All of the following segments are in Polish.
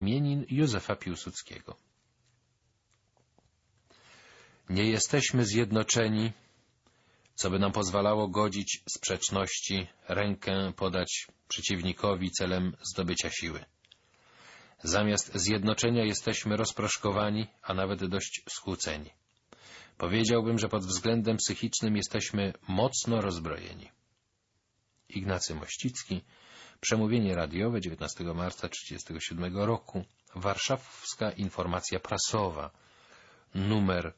imienin Józefa Piłsudskiego. Nie jesteśmy zjednoczeni, co by nam pozwalało godzić sprzeczności, rękę podać przeciwnikowi celem zdobycia siły. Zamiast zjednoczenia jesteśmy rozproszkowani, a nawet dość skłóceni. Powiedziałbym, że pod względem psychicznym jesteśmy mocno rozbrojeni. Ignacy Mościcki, przemówienie radiowe 19 marca 1937 roku, Warszawska Informacja Prasowa, numer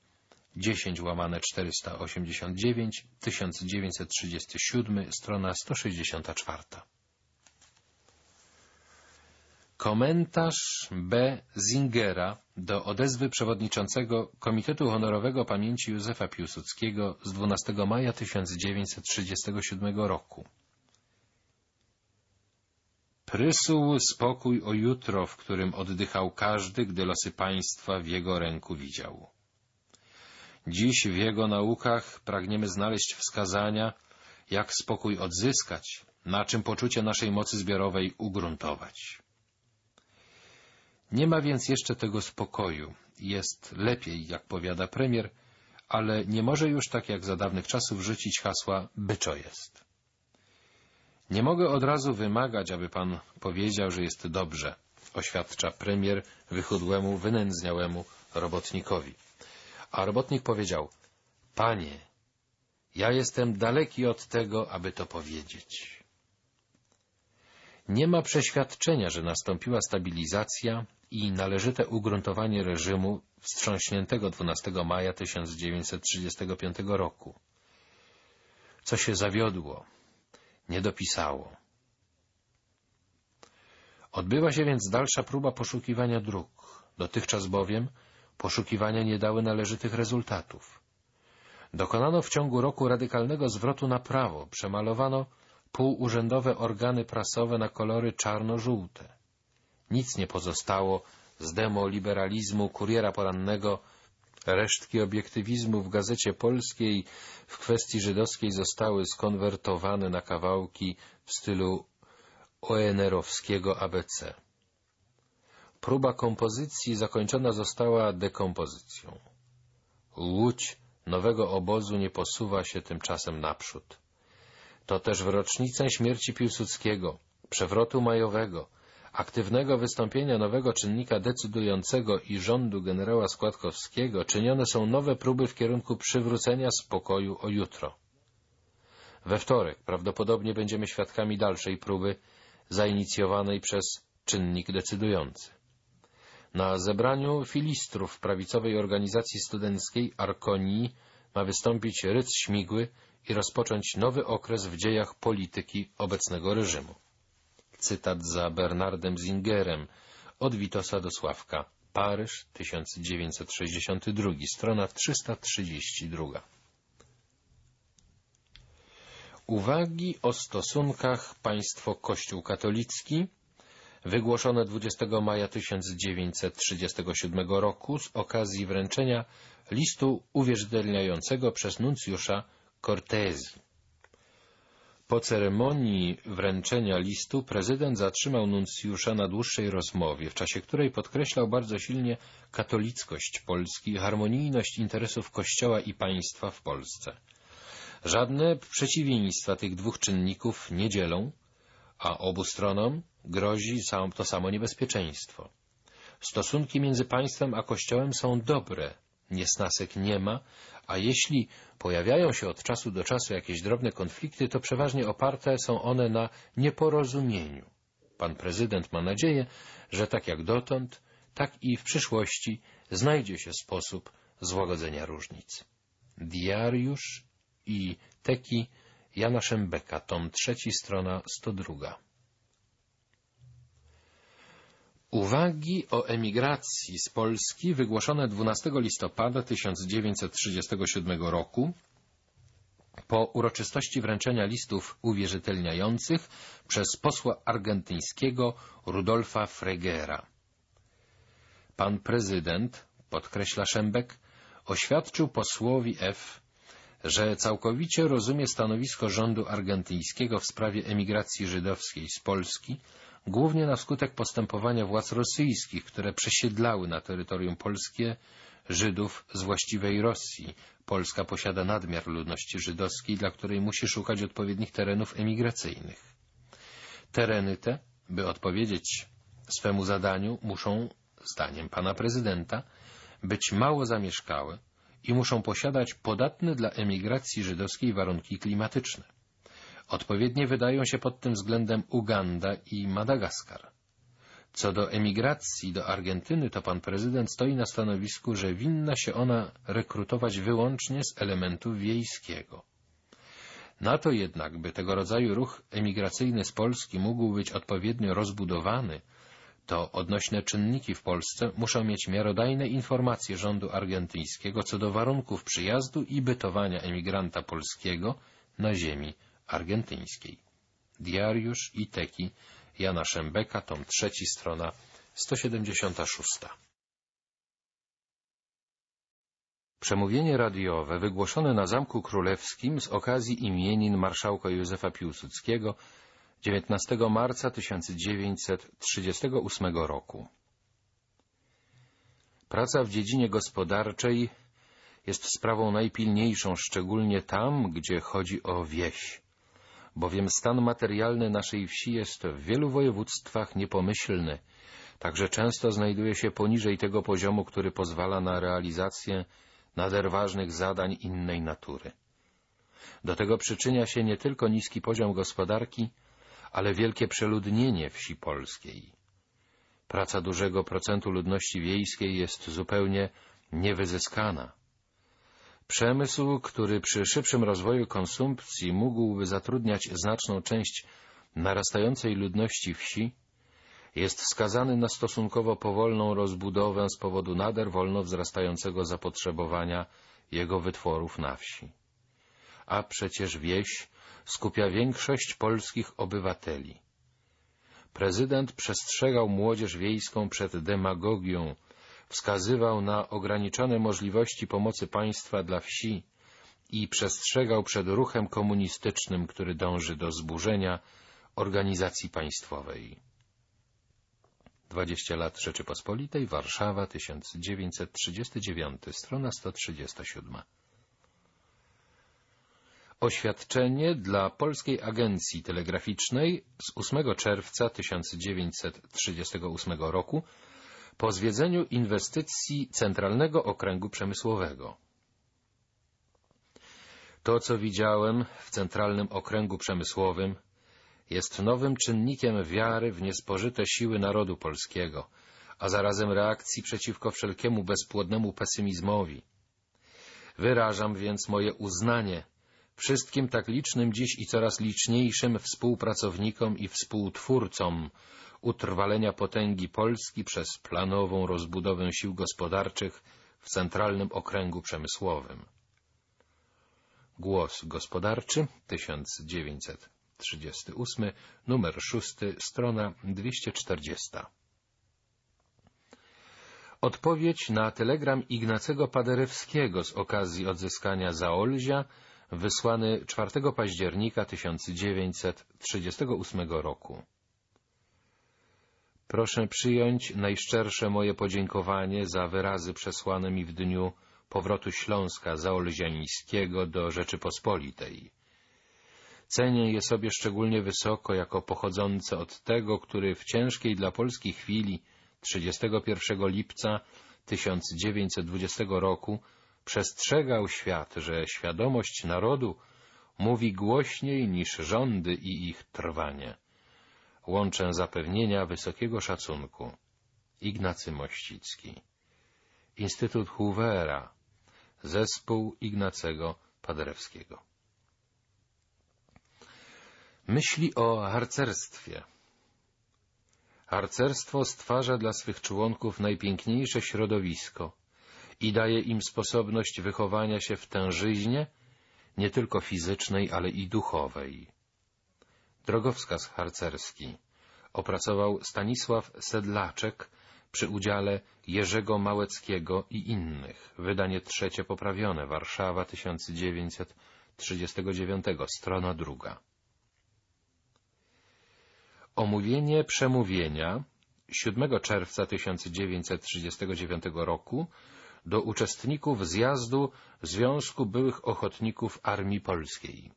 10 łamane 489, 1937, strona 164. Komentarz B. Zingera do odezwy przewodniczącego Komitetu Honorowego Pamięci Józefa Piłsudskiego z 12 maja 1937 roku. Prysł spokój o jutro, w którym oddychał każdy, gdy losy państwa w jego ręku widział. Dziś w jego naukach pragniemy znaleźć wskazania, jak spokój odzyskać, na czym poczucie naszej mocy zbiorowej ugruntować. Nie ma więc jeszcze tego spokoju. Jest lepiej, jak powiada premier, ale nie może już tak jak za dawnych czasów rzucić hasła byczo jest. Nie mogę od razu wymagać, aby pan powiedział, że jest dobrze, oświadcza premier wychudłemu, wynędzniałemu robotnikowi. A robotnik powiedział, panie, ja jestem daleki od tego, aby to powiedzieć. Nie ma przeświadczenia, że nastąpiła stabilizacja i należyte ugruntowanie reżimu wstrząśniętego 12 maja 1935 roku. Co się zawiodło, nie dopisało. Odbywa się więc dalsza próba poszukiwania dróg. Dotychczas bowiem poszukiwania nie dały należytych rezultatów. Dokonano w ciągu roku radykalnego zwrotu na prawo, przemalowano półurzędowe organy prasowe na kolory czarno-żółte. Nic nie pozostało z demoliberalizmu kuriera porannego, resztki obiektywizmu w Gazecie Polskiej w kwestii żydowskiej zostały skonwertowane na kawałki w stylu ONR-owskiego ABC. Próba kompozycji zakończona została dekompozycją. Łódź nowego obozu nie posuwa się tymczasem naprzód. To też w rocznicę śmierci Piłsudskiego, przewrotu majowego, aktywnego wystąpienia nowego czynnika decydującego i rządu generała Składkowskiego czynione są nowe próby w kierunku przywrócenia spokoju o jutro. We wtorek prawdopodobnie będziemy świadkami dalszej próby zainicjowanej przez czynnik decydujący. Na zebraniu filistrów prawicowej organizacji studenckiej Arkonii ma wystąpić Rydz Śmigły i rozpocząć nowy okres w dziejach polityki obecnego reżimu. Cytat za Bernardem Zingerem od Witosa do Sławka. Paryż, 1962, strona 332. Uwagi o stosunkach państwo-kościół katolicki wygłoszone 20 maja 1937 roku z okazji wręczenia listu uwierzytelniającego przez nuncjusza Cortezi. Po ceremonii wręczenia listu prezydent zatrzymał nuncjusza na dłuższej rozmowie, w czasie której podkreślał bardzo silnie katolickość Polski i harmonijność interesów Kościoła i państwa w Polsce. Żadne przeciwieństwa tych dwóch czynników nie dzielą, a obu stronom grozi to samo niebezpieczeństwo. Stosunki między państwem a Kościołem są dobre, niesnasek nie ma, a jeśli pojawiają się od czasu do czasu jakieś drobne konflikty, to przeważnie oparte są one na nieporozumieniu. Pan prezydent ma nadzieję, że tak jak dotąd, tak i w przyszłości znajdzie się sposób złagodzenia różnic. Diariusz i Teki Jana Szembeka, tom trzeci, strona 102. Uwagi o emigracji z Polski wygłoszone 12 listopada 1937 roku po uroczystości wręczenia listów uwierzytelniających przez posła argentyńskiego Rudolfa Fregera. Pan prezydent, podkreśla Szembek, oświadczył posłowi F., że całkowicie rozumie stanowisko rządu argentyńskiego w sprawie emigracji żydowskiej z Polski głównie na skutek postępowania władz rosyjskich, które przesiedlały na terytorium polskie Żydów z właściwej Rosji. Polska posiada nadmiar ludności żydowskiej, dla której musi szukać odpowiednich terenów emigracyjnych. Tereny te, by odpowiedzieć swemu zadaniu, muszą, zdaniem pana prezydenta, być mało zamieszkałe i muszą posiadać podatne dla emigracji żydowskiej warunki klimatyczne. Odpowiednie wydają się pod tym względem Uganda i Madagaskar. Co do emigracji do Argentyny, to pan prezydent stoi na stanowisku, że winna się ona rekrutować wyłącznie z elementu wiejskiego. Na to jednak, by tego rodzaju ruch emigracyjny z Polski mógł być odpowiednio rozbudowany, to odnośne czynniki w Polsce muszą mieć miarodajne informacje rządu argentyńskiego co do warunków przyjazdu i bytowania emigranta polskiego na ziemi argentyńskiej. Diariusz teki Jana Szembeka, tom trzeci, strona 176. Przemówienie radiowe wygłoszone na Zamku Królewskim z okazji imienin marszałka Józefa Piłsudskiego 19 marca 1938 roku. Praca w dziedzinie gospodarczej jest sprawą najpilniejszą, szczególnie tam, gdzie chodzi o wieś bowiem stan materialny naszej wsi jest w wielu województwach niepomyślny, także często znajduje się poniżej tego poziomu, który pozwala na realizację nader ważnych zadań innej natury. Do tego przyczynia się nie tylko niski poziom gospodarki, ale wielkie przeludnienie wsi polskiej. Praca dużego procentu ludności wiejskiej jest zupełnie niewyzyskana. Przemysł, który przy szybszym rozwoju konsumpcji mógłby zatrudniać znaczną część narastającej ludności wsi, jest skazany na stosunkowo powolną rozbudowę z powodu nader wolno wzrastającego zapotrzebowania jego wytworów na wsi. A przecież wieś skupia większość polskich obywateli. Prezydent przestrzegał młodzież wiejską przed demagogią, wskazywał na ograniczone możliwości pomocy państwa dla wsi i przestrzegał przed ruchem komunistycznym, który dąży do zburzenia organizacji państwowej. 20 lat Rzeczypospolitej, Warszawa, 1939, strona 137. Oświadczenie dla Polskiej Agencji Telegraficznej z 8 czerwca 1938 roku po zwiedzeniu inwestycji Centralnego Okręgu Przemysłowego. To, co widziałem w Centralnym Okręgu Przemysłowym, jest nowym czynnikiem wiary w niespożyte siły narodu polskiego, a zarazem reakcji przeciwko wszelkiemu bezpłodnemu pesymizmowi. Wyrażam więc moje uznanie wszystkim tak licznym dziś i coraz liczniejszym współpracownikom i współtwórcom utrwalenia potęgi Polski przez planową rozbudowę sił gospodarczych w Centralnym Okręgu Przemysłowym. Głos gospodarczy 1938, numer 6, strona 240. Odpowiedź na telegram Ignacego Paderewskiego z okazji odzyskania Zaolzia wysłany 4 października 1938 roku. Proszę przyjąć najszczersze moje podziękowanie za wyrazy przesłane mi w dniu powrotu Śląska Zaolziańskiego do Rzeczypospolitej. Cenię je sobie szczególnie wysoko jako pochodzące od tego, który w ciężkiej dla Polski chwili 31 lipca 1920 roku przestrzegał świat, że świadomość narodu mówi głośniej niż rządy i ich trwanie łączę zapewnienia wysokiego szacunku. Ignacy Mościcki Instytut Hoovera Zespół Ignacego Paderewskiego Myśli o harcerstwie Harcerstwo stwarza dla swych członków najpiękniejsze środowisko i daje im sposobność wychowania się w tężyźnie, nie tylko fizycznej, ale i duchowej. Drogowskaz harcerski opracował Stanisław Sedlaczek przy udziale Jerzego Małeckiego i innych. Wydanie trzecie poprawione. Warszawa 1939. Strona druga. Omówienie przemówienia 7 czerwca 1939 roku do uczestników zjazdu Związku Byłych Ochotników Armii Polskiej.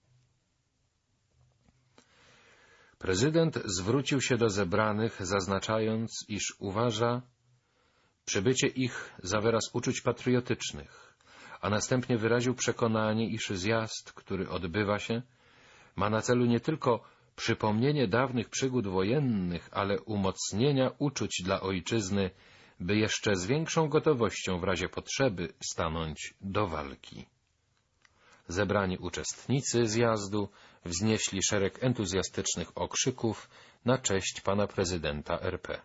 Prezydent zwrócił się do zebranych, zaznaczając, iż uważa przybycie ich za wyraz uczuć patriotycznych, a następnie wyraził przekonanie, iż zjazd, który odbywa się, ma na celu nie tylko przypomnienie dawnych przygód wojennych, ale umocnienia uczuć dla ojczyzny, by jeszcze z większą gotowością w razie potrzeby stanąć do walki. Zebrani uczestnicy zjazdu wznieśli szereg entuzjastycznych okrzyków na cześć pana prezydenta RP.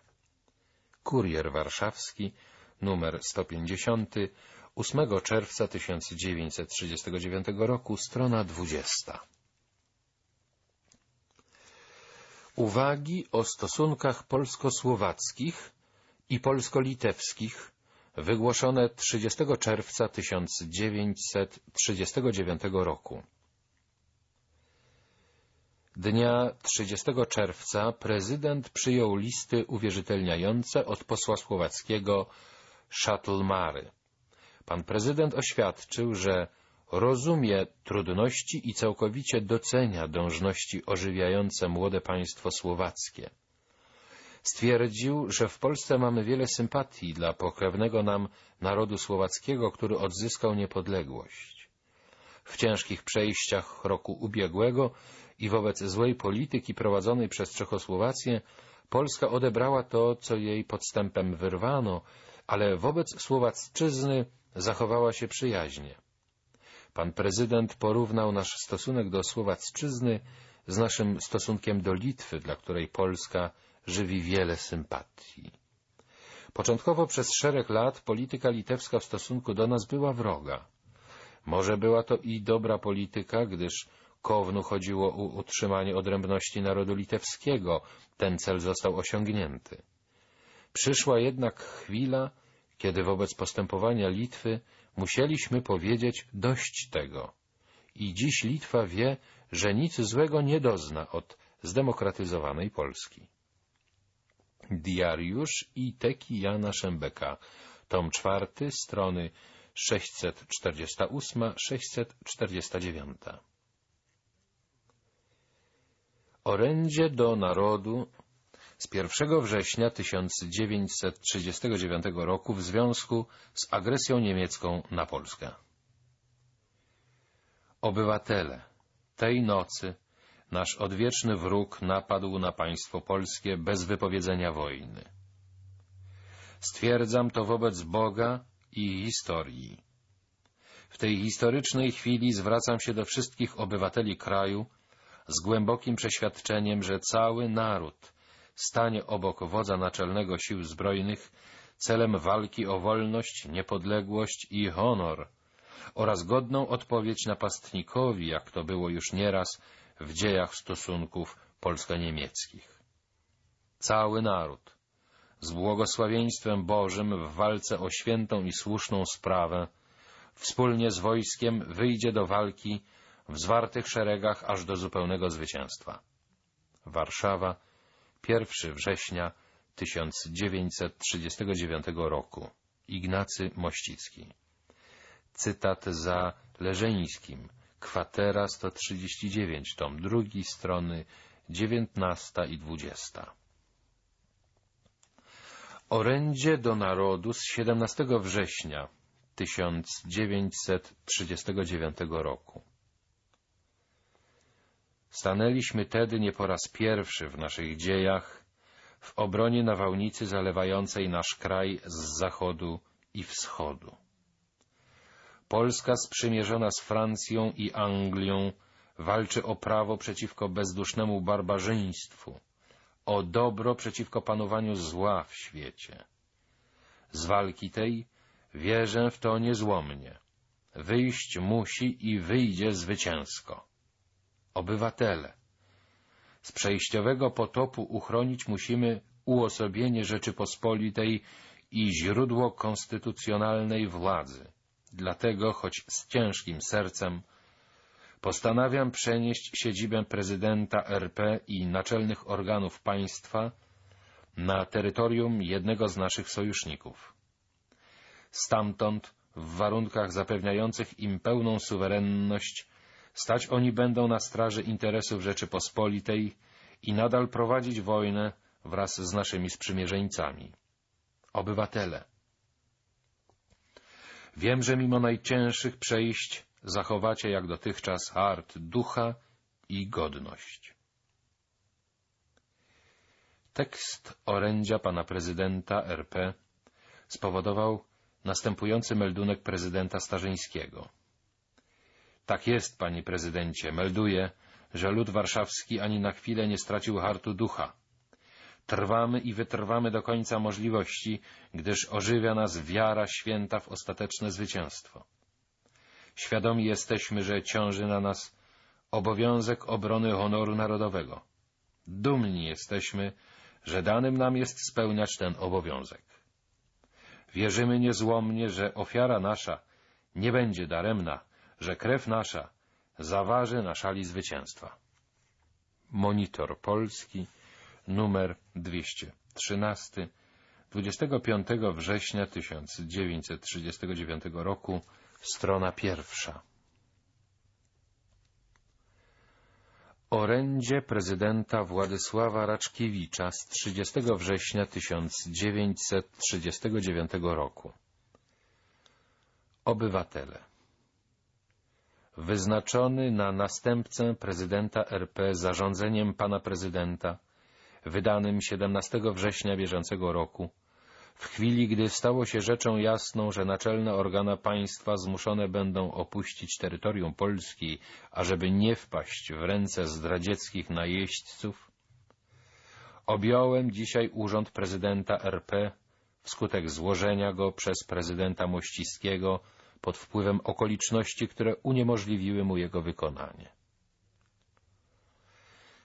Kurier Warszawski, numer 150, 8 czerwca 1939 roku, strona 20. Uwagi o stosunkach polsko-słowackich i polsko-litewskich wygłoszone 30 czerwca 1939 roku. Dnia 30 czerwca prezydent przyjął listy uwierzytelniające od posła słowackiego Szatlmary. Pan prezydent oświadczył, że rozumie trudności i całkowicie docenia dążności ożywiające młode państwo słowackie. Stwierdził, że w Polsce mamy wiele sympatii dla pokrewnego nam narodu słowackiego, który odzyskał niepodległość. W ciężkich przejściach roku ubiegłego i wobec złej polityki prowadzonej przez Czechosłowację Polska odebrała to, co jej podstępem wyrwano, ale wobec Słowacczyzny zachowała się przyjaźnie. Pan prezydent porównał nasz stosunek do Słowacczyzny z naszym stosunkiem do Litwy, dla której Polska żywi wiele sympatii. Początkowo przez szereg lat polityka litewska w stosunku do nas była wroga. Może była to i dobra polityka, gdyż Kownu chodziło o utrzymanie odrębności narodu litewskiego. Ten cel został osiągnięty. Przyszła jednak chwila, kiedy wobec postępowania Litwy musieliśmy powiedzieć dość tego. I dziś Litwa wie, że nic złego nie dozna od zdemokratyzowanej Polski. Diariusz i Teki Jana Szembeka, tom czwarty, strony 648-649. Orędzie do narodu z 1 września 1939 roku w związku z agresją niemiecką na Polskę. Obywatele, tej nocy nasz odwieczny wróg napadł na państwo polskie bez wypowiedzenia wojny. Stwierdzam to wobec Boga i historii. W tej historycznej chwili zwracam się do wszystkich obywateli kraju z głębokim przeświadczeniem, że cały naród stanie obok wodza naczelnego sił zbrojnych celem walki o wolność, niepodległość i honor oraz godną odpowiedź napastnikowi, jak to było już nieraz w dziejach stosunków polsko-niemieckich. Cały naród z błogosławieństwem Bożym w walce o świętą i słuszną sprawę wspólnie z wojskiem wyjdzie do walki w zwartych szeregach aż do zupełnego zwycięstwa. Warszawa, 1 września 1939 roku. Ignacy Mościcki. Cytat za Leżeńskim. Kwatera 139, tom drugi, strony 19 i 20. Orędzie do narodu z 17 września 1939 roku. Stanęliśmy tedy nie po raz pierwszy w naszych dziejach w obronie nawałnicy zalewającej nasz kraj z zachodu i wschodu. Polska sprzymierzona z Francją i Anglią walczy o prawo przeciwko bezdusznemu barbarzyństwu, o dobro przeciwko panowaniu zła w świecie. Z walki tej wierzę w to niezłomnie. Wyjść musi i wyjdzie zwycięsko obywatele. Z przejściowego potopu uchronić musimy uosobienie Rzeczypospolitej i źródło konstytucjonalnej władzy. Dlatego, choć z ciężkim sercem, Postanawiam przenieść siedzibę prezydenta RP i naczelnych organów państwa na terytorium jednego z naszych sojuszników. Stamtąd, w warunkach zapewniających im pełną suwerenność, stać oni będą na straży interesów Rzeczypospolitej i nadal prowadzić wojnę wraz z naszymi sprzymierzeńcami. Obywatele. Wiem, że mimo najcięższych przejść zachowacie jak dotychczas hart ducha i godność. Tekst orędzia pana prezydenta RP spowodował następujący meldunek prezydenta Starzyńskiego. Tak jest, panie prezydencie, melduję, że lud warszawski ani na chwilę nie stracił hartu ducha. Trwamy i wytrwamy do końca możliwości, gdyż ożywia nas wiara święta w ostateczne zwycięstwo. Świadomi jesteśmy, że ciąży na nas obowiązek obrony honoru narodowego. Dumni jesteśmy, że danym nam jest spełniać ten obowiązek. Wierzymy niezłomnie, że ofiara nasza nie będzie daremna, że krew nasza zaważy na szali zwycięstwa. Monitor Polski, numer 213, 25 września 1939 roku, strona pierwsza. Orędzie prezydenta Władysława Raczkiewicza z 30 września 1939 roku. Obywatele. Wyznaczony na następcę prezydenta RP zarządzeniem pana prezydenta, wydanym 17 września bieżącego roku, w chwili, gdy stało się rzeczą jasną, że naczelne organa państwa zmuszone będą opuścić terytorium Polski, ażeby nie wpaść w ręce zdradzieckich najeźdźców, objąłem dzisiaj urząd prezydenta RP wskutek złożenia go przez prezydenta Mościskiego pod wpływem okoliczności, które uniemożliwiły mu jego wykonanie.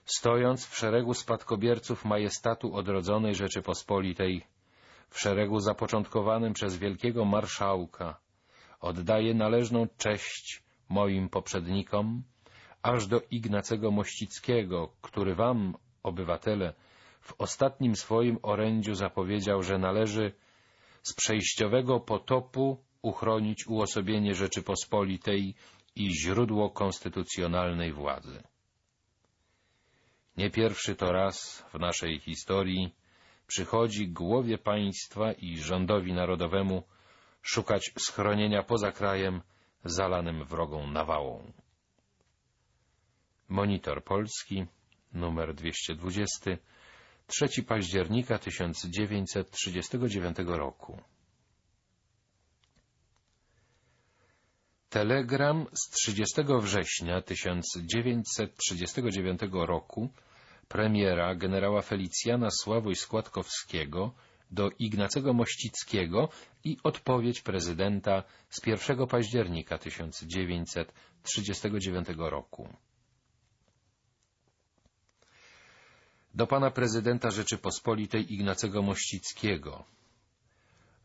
Stojąc w szeregu spadkobierców majestatu odrodzonej Rzeczypospolitej, w szeregu zapoczątkowanym przez wielkiego marszałka, oddaję należną cześć moim poprzednikom, aż do Ignacego Mościckiego, który wam, obywatele, w ostatnim swoim orędziu zapowiedział, że należy z przejściowego potopu uchronić uosobienie Rzeczypospolitej i źródło konstytucjonalnej władzy. Nie pierwszy to raz w naszej historii przychodzi głowie państwa i rządowi narodowemu szukać schronienia poza krajem zalanym wrogą nawałą. Monitor Polski, numer 220, 3 października 1939 roku. Telegram z 30 września 1939 roku premiera generała Felicjana Sławoj-Składkowskiego do Ignacego Mościckiego i odpowiedź prezydenta z 1 października 1939 roku. Do pana prezydenta Rzeczypospolitej Ignacego Mościckiego.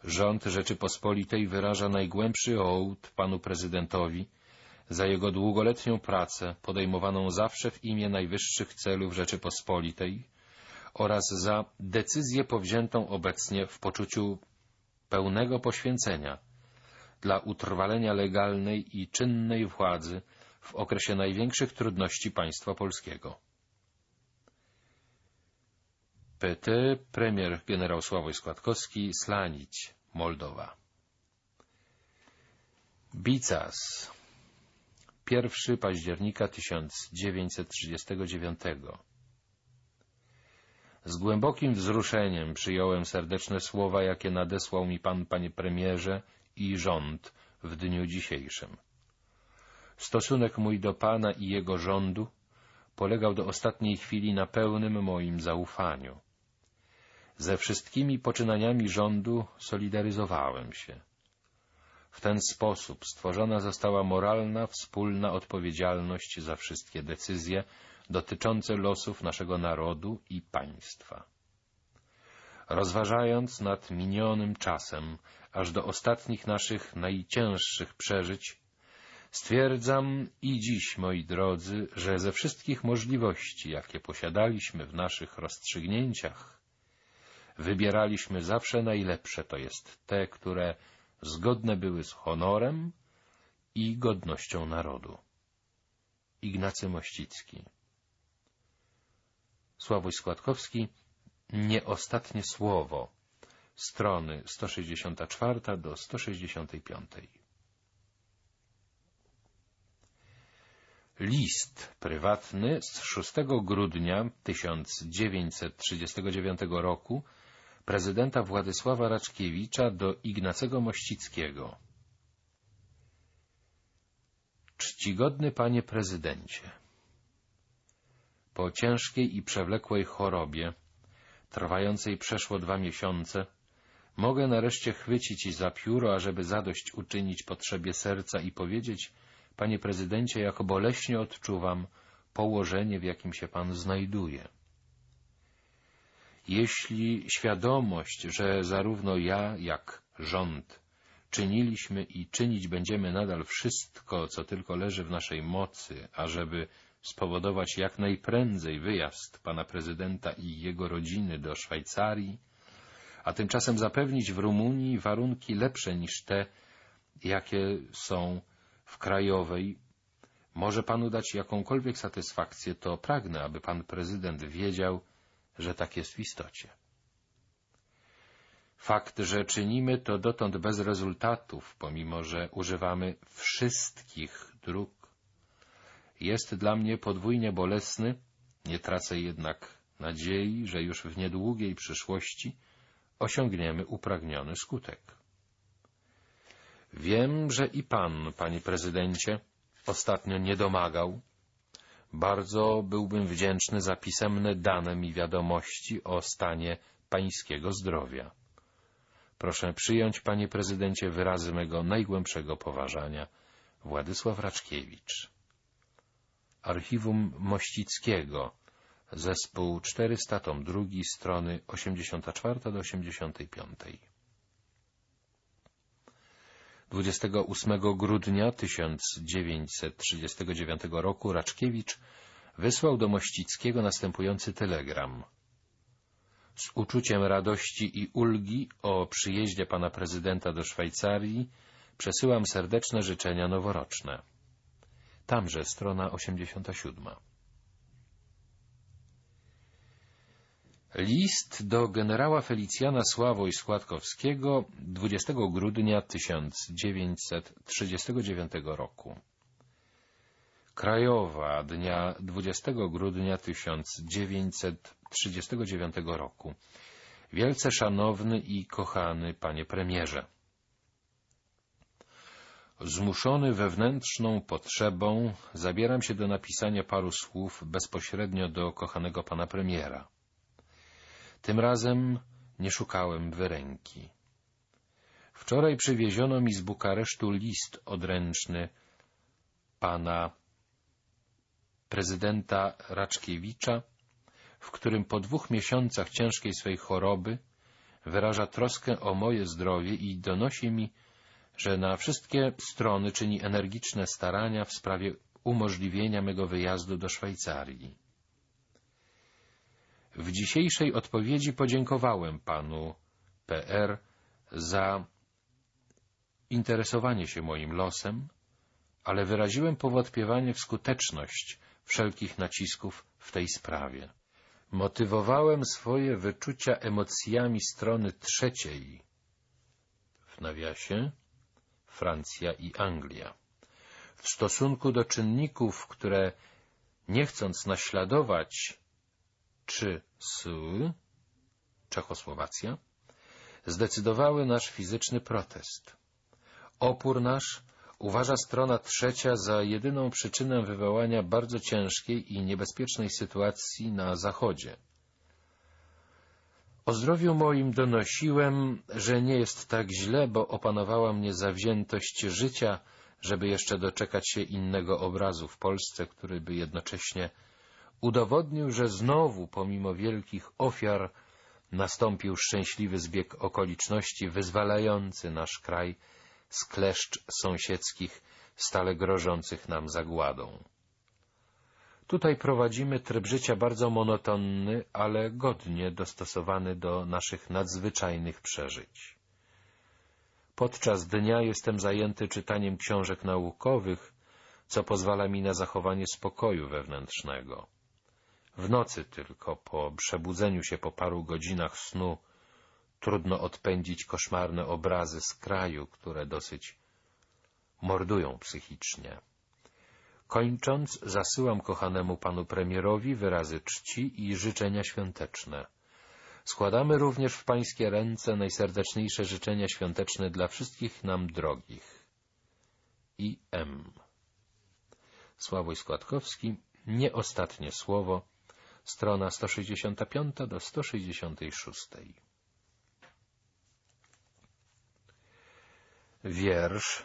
Rząd Rzeczypospolitej wyraża najgłębszy hołd panu prezydentowi za jego długoletnią pracę podejmowaną zawsze w imię najwyższych celów Rzeczypospolitej oraz za decyzję powziętą obecnie w poczuciu pełnego poświęcenia dla utrwalenia legalnej i czynnej władzy w okresie największych trudności państwa polskiego. PT premier generał Sławoj Składkowski Slanić, Moldowa Bicas 1 października 1939 Z głębokim wzruszeniem przyjąłem serdeczne słowa, jakie nadesłał mi pan, panie premierze i rząd w dniu dzisiejszym. Stosunek mój do pana i jego rządu polegał do ostatniej chwili na pełnym moim zaufaniu. Ze wszystkimi poczynaniami rządu solidaryzowałem się. W ten sposób stworzona została moralna, wspólna odpowiedzialność za wszystkie decyzje dotyczące losów naszego narodu i państwa. Rozważając nad minionym czasem, aż do ostatnich naszych najcięższych przeżyć, Stwierdzam i dziś, moi drodzy, że ze wszystkich możliwości, jakie posiadaliśmy w naszych rozstrzygnięciach, wybieraliśmy zawsze najlepsze, to jest te, które zgodne były z honorem i godnością narodu. Ignacy Mościcki. Sławoj Składkowski. Nie ostatnie słowo. Strony 164 do 165 List prywatny z 6 grudnia 1939 roku prezydenta Władysława Raczkiewicza do Ignacego Mościckiego. Czcigodny panie prezydencie, po ciężkiej i przewlekłej chorobie, trwającej przeszło dwa miesiące, mogę nareszcie chwycić za pióro, ażeby zadość uczynić potrzebie serca i powiedzieć, panie prezydencie, jak boleśnie odczuwam położenie, w jakim się pan znajduje. Jeśli świadomość, że zarówno ja, jak rząd czyniliśmy i czynić będziemy nadal wszystko, co tylko leży w naszej mocy, ażeby spowodować jak najprędzej wyjazd pana prezydenta i jego rodziny do Szwajcarii, a tymczasem zapewnić w Rumunii warunki lepsze niż te, jakie są w krajowej, może panu dać jakąkolwiek satysfakcję, to pragnę, aby pan prezydent wiedział, że tak jest w istocie. Fakt, że czynimy to dotąd bez rezultatów, pomimo że używamy wszystkich dróg, jest dla mnie podwójnie bolesny, nie tracę jednak nadziei, że już w niedługiej przyszłości osiągniemy upragniony skutek. Wiem, że i pan, panie prezydencie, ostatnio nie domagał. Bardzo byłbym wdzięczny za pisemne dane mi wiadomości o stanie pańskiego zdrowia. Proszę przyjąć, panie prezydencie, wyrazy mego najgłębszego poważania. Władysław Raczkiewicz Archiwum Mościckiego Zespół 400, tom 2, strony 84 do 85. 28 grudnia 1939 roku Raczkiewicz wysłał do Mościckiego następujący telegram. Z uczuciem radości i ulgi o przyjeździe pana prezydenta do Szwajcarii przesyłam serdeczne życzenia noworoczne. Tamże strona 87. List do generała Felicjana Sławoj Składkowskiego 20 grudnia 1939 roku. Krajowa dnia 20 grudnia 1939 roku. Wielce szanowny i kochany panie premierze. Zmuszony wewnętrzną potrzebą zabieram się do napisania paru słów bezpośrednio do kochanego pana premiera. Tym razem nie szukałem wyręki. Wczoraj przywieziono mi z Bukaresztu list odręczny pana prezydenta Raczkiewicza, w którym po dwóch miesiącach ciężkiej swej choroby wyraża troskę o moje zdrowie i donosi mi, że na wszystkie strony czyni energiczne starania w sprawie umożliwienia mego wyjazdu do Szwajcarii. W dzisiejszej odpowiedzi podziękowałem panu PR za interesowanie się moim losem, ale wyraziłem powątpiewanie w skuteczność wszelkich nacisków w tej sprawie. Motywowałem swoje wyczucia emocjami strony trzeciej, w nawiasie Francja i Anglia. W stosunku do czynników, które, nie chcąc naśladować czy S, Czechosłowacja, zdecydowały nasz fizyczny protest. Opór nasz uważa strona trzecia za jedyną przyczynę wywołania bardzo ciężkiej i niebezpiecznej sytuacji na Zachodzie. O zdrowiu moim donosiłem, że nie jest tak źle, bo opanowała mnie zawziętość życia, żeby jeszcze doczekać się innego obrazu w Polsce, który by jednocześnie udowodnił, że znowu, pomimo wielkich ofiar, nastąpił szczęśliwy zbieg okoliczności wyzwalający nasz kraj z kleszcz sąsiedzkich stale grożących nam zagładą. Tutaj prowadzimy tryb życia bardzo monotonny, ale godnie dostosowany do naszych nadzwyczajnych przeżyć. Podczas dnia jestem zajęty czytaniem książek naukowych, co pozwala mi na zachowanie spokoju wewnętrznego. W nocy tylko, po przebudzeniu się po paru godzinach snu, trudno odpędzić koszmarne obrazy z kraju, które dosyć mordują psychicznie. Kończąc, zasyłam kochanemu panu premierowi wyrazy czci i życzenia świąteczne. Składamy również w pańskie ręce najserdeczniejsze życzenia świąteczne dla wszystkich nam drogich. I M. Sławoj Składkowski, nie ostatnie słowo, strona 165 do 166. Wiersz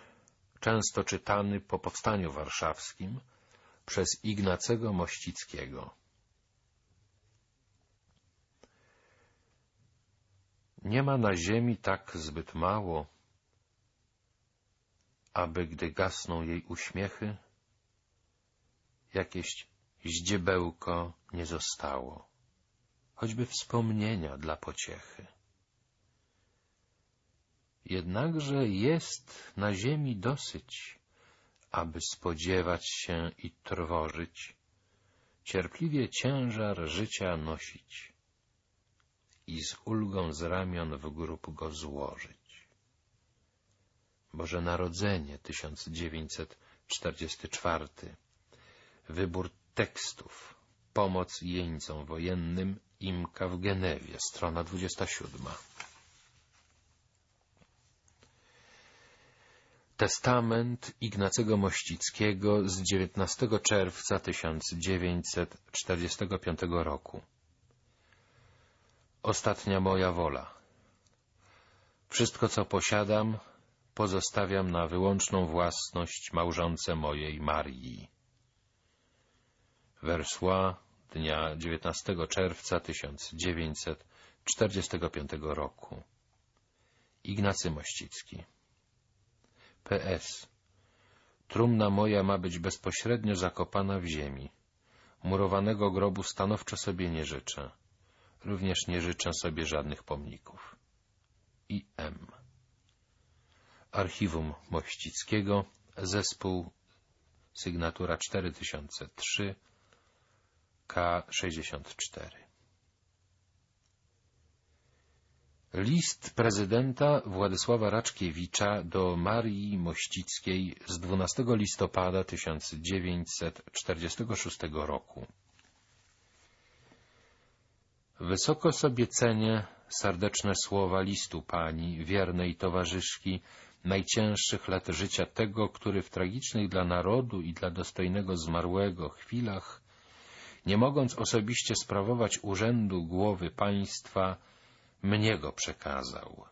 często czytany po powstaniu warszawskim przez Ignacego Mościckiego. Nie ma na ziemi tak zbyt mało, aby gdy gasną jej uśmiechy, jakieś zdziebełko nie zostało, choćby wspomnienia dla pociechy. Jednakże jest na ziemi dosyć, aby spodziewać się i trwożyć, cierpliwie ciężar życia nosić i z ulgą z ramion w grób go złożyć. Boże Narodzenie 1944 Wybór tekstów Pomoc jeńcom wojennym Imka w Genewie, strona 27 Testament Ignacego Mościckiego z 19 czerwca 1945 roku. Ostatnia moja wola. Wszystko, co posiadam, pozostawiam na wyłączną własność małżonce mojej Marii. Wersła dnia 19 czerwca 1945 roku. Ignacy Mościcki P.S. Trumna moja ma być bezpośrednio zakopana w ziemi. Murowanego grobu stanowczo sobie nie życzę. Również nie życzę sobie żadnych pomników. I M. Archiwum Mościckiego, zespół, sygnatura 4003, K 64. List prezydenta Władysława Raczkiewicza do Marii Mościckiej z 12 listopada 1946 roku. Wysoko sobie cenię serdeczne słowa listu pani, wiernej towarzyszki, najcięższych lat życia tego, który w tragicznych dla narodu i dla dostojnego zmarłego chwilach, nie mogąc osobiście sprawować urzędu głowy państwa, mnie go przekazał.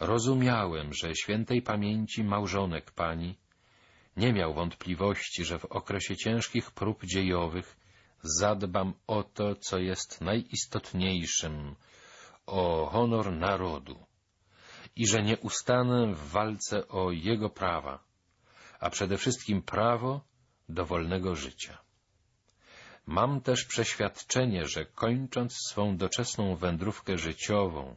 Rozumiałem, że świętej pamięci małżonek pani nie miał wątpliwości, że w okresie ciężkich prób dziejowych zadbam o to, co jest najistotniejszym, o honor narodu i że nie ustanę w walce o jego prawa, a przede wszystkim prawo do wolnego życia. Mam też przeświadczenie, że kończąc swą doczesną wędrówkę życiową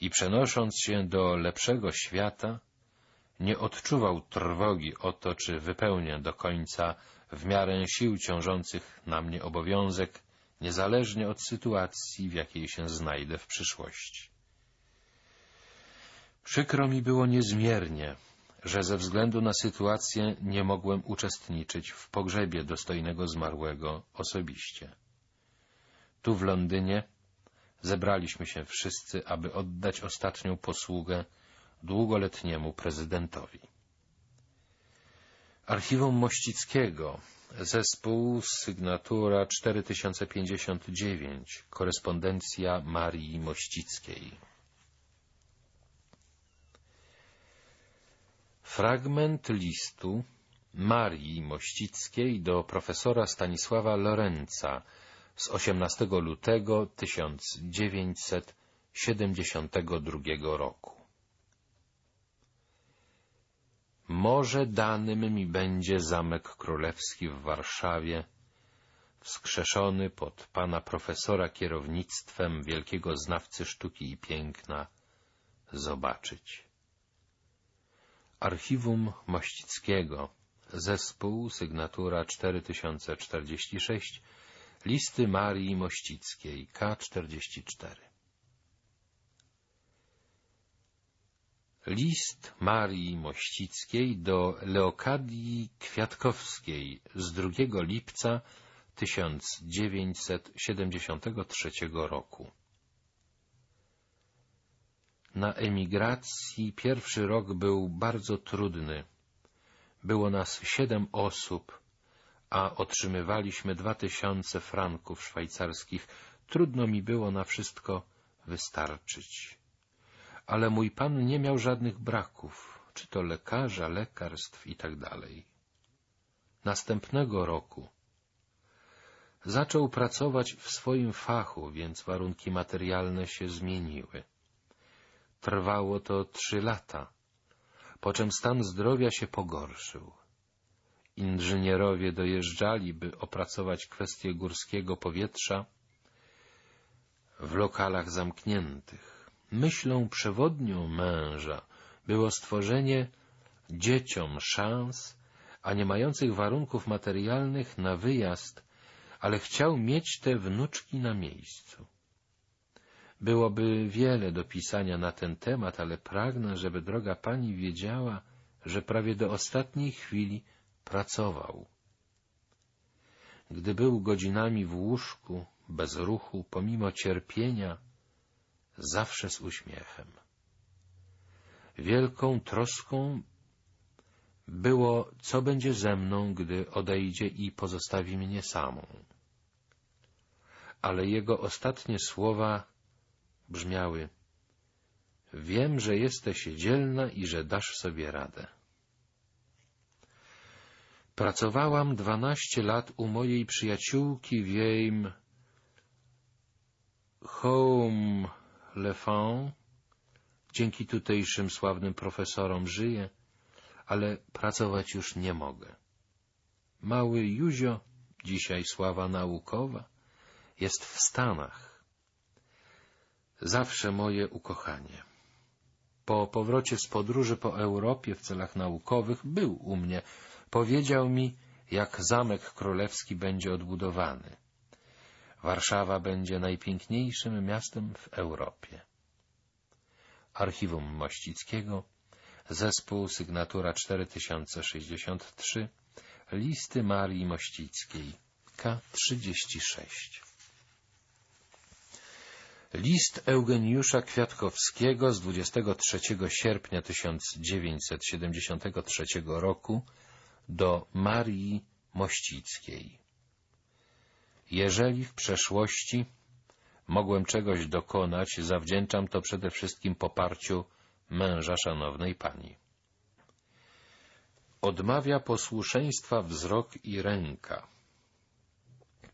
i przenosząc się do lepszego świata, nie odczuwał trwogi o to, czy wypełnię do końca w miarę sił ciążących na mnie obowiązek, niezależnie od sytuacji, w jakiej się znajdę w przyszłości. Przykro mi było niezmiernie, że ze względu na sytuację nie mogłem uczestniczyć w pogrzebie dostojnego zmarłego osobiście. Tu w Londynie zebraliśmy się wszyscy, aby oddać ostatnią posługę długoletniemu prezydentowi. Archiwum Mościckiego, zespół sygnatura 4059, korespondencja Marii Mościckiej. Fragment listu Marii Mościckiej do profesora Stanisława Lorenza z 18 lutego 1972 roku. Może danym mi będzie Zamek Królewski w Warszawie, wskrzeszony pod pana profesora kierownictwem wielkiego znawcy sztuki i piękna, zobaczyć. Archiwum Mościckiego, zespół, sygnatura 4046, listy Marii Mościckiej, K44. List Marii Mościckiej do Leokadii Kwiatkowskiej z 2 lipca 1973 roku. Na emigracji pierwszy rok był bardzo trudny. Było nas siedem osób, a otrzymywaliśmy dwa tysiące franków szwajcarskich. Trudno mi było na wszystko wystarczyć. Ale mój pan nie miał żadnych braków, czy to lekarza, lekarstw i tak dalej. Następnego roku zaczął pracować w swoim fachu, więc warunki materialne się zmieniły. Trwało to trzy lata, po czym stan zdrowia się pogorszył. Inżynierowie dojeżdżali, by opracować kwestie górskiego powietrza w lokalach zamkniętych. Myślą przewodnią męża było stworzenie dzieciom szans, a nie mających warunków materialnych na wyjazd, ale chciał mieć te wnuczki na miejscu. Byłoby wiele do pisania na ten temat, ale pragnę, żeby droga pani wiedziała, że prawie do ostatniej chwili pracował. Gdy był godzinami w łóżku, bez ruchu, pomimo cierpienia, zawsze z uśmiechem. Wielką troską było, co będzie ze mną, gdy odejdzie i pozostawi mnie samą. Ale jego ostatnie słowa brzmiały Wiem, że jesteś dzielna i że dasz sobie radę. Pracowałam dwanaście lat u mojej przyjaciółki w jej Home Le. Dzięki tutejszym sławnym profesorom żyję, ale pracować już nie mogę. Mały Juzio, dzisiaj sława naukowa, jest w Stanach zawsze moje ukochanie. Po powrocie z podróży po Europie w celach naukowych był u mnie. Powiedział mi, jak Zamek Królewski będzie odbudowany. Warszawa będzie najpiękniejszym miastem w Europie. Archiwum Mościckiego, zespół sygnatura 4063, listy Marii Mościckiej, K36. List Eugeniusza Kwiatkowskiego z 23 sierpnia 1973 roku do Marii Mościckiej. Jeżeli w przeszłości mogłem czegoś dokonać, zawdzięczam to przede wszystkim poparciu męża szanownej pani. Odmawia posłuszeństwa wzrok i ręka.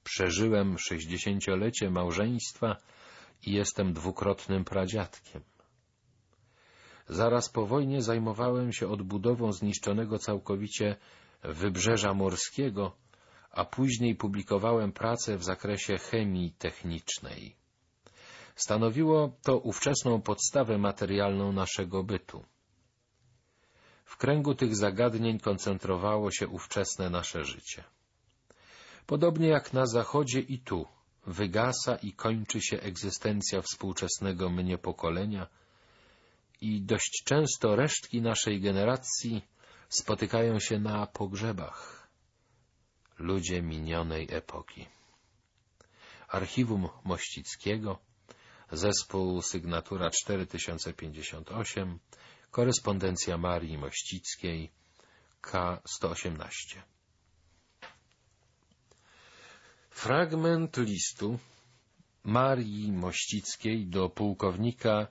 Przeżyłem sześćdziesięciolecie małżeństwa i jestem dwukrotnym pradziadkiem. Zaraz po wojnie zajmowałem się odbudową zniszczonego całkowicie wybrzeża morskiego, a później publikowałem pracę w zakresie chemii technicznej. Stanowiło to ówczesną podstawę materialną naszego bytu. W kręgu tych zagadnień koncentrowało się ówczesne nasze życie. Podobnie jak na Zachodzie i tu, wygasa i kończy się egzystencja współczesnego mnie pokolenia i dość często resztki naszej generacji spotykają się na pogrzebach ludzie minionej epoki. Archiwum Mościckiego, zespół sygnatura 4058, korespondencja Marii Mościckiej, K118. Fragment listu Marii Mościckiej do pułkownika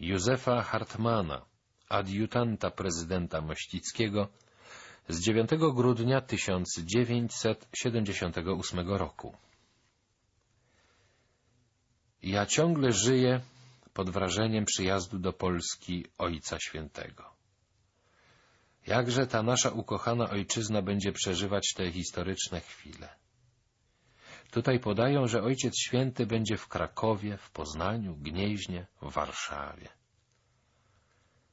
Józefa Hartmana, adiutanta prezydenta Mościckiego z 9 grudnia 1978 roku. Ja ciągle żyję pod wrażeniem przyjazdu do Polski Ojca Świętego. Jakże ta nasza ukochana ojczyzna będzie przeżywać te historyczne chwile? Tutaj podają, że Ojciec Święty będzie w Krakowie, w Poznaniu, Gnieźnie, w Warszawie.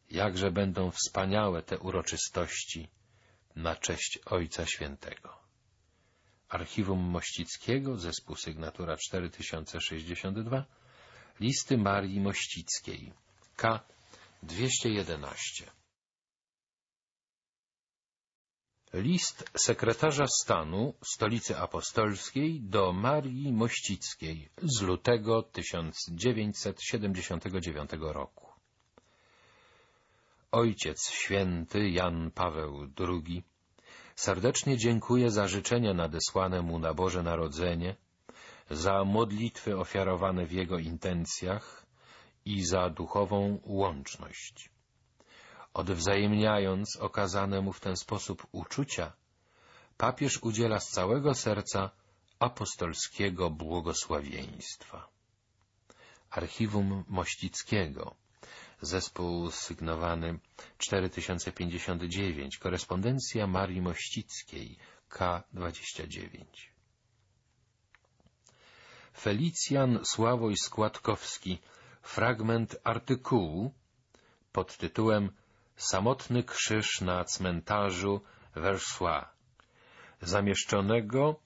Jakże będą wspaniałe te uroczystości na cześć Ojca Świętego. Archiwum Mościckiego, zespół sygnatura 4062, listy Marii Mościckiej, K. 211. List sekretarza stanu Stolicy Apostolskiej do Marii Mościckiej z lutego 1979 roku. Ojciec Święty Jan Paweł II serdecznie dziękuję za życzenia nadesłane mu na Boże Narodzenie, za modlitwy ofiarowane w jego intencjach i za duchową łączność. Odwzajemniając okazane mu w ten sposób uczucia, papież udziela z całego serca apostolskiego błogosławieństwa. Archiwum Mościckiego zespół sygnowany 4059, korespondencja Marii Mościckiej, K29. Felicjan Sławoj Składkowski, fragment artykułu pod tytułem Samotny krzyż na cmentarzu Versoix, zamieszczonego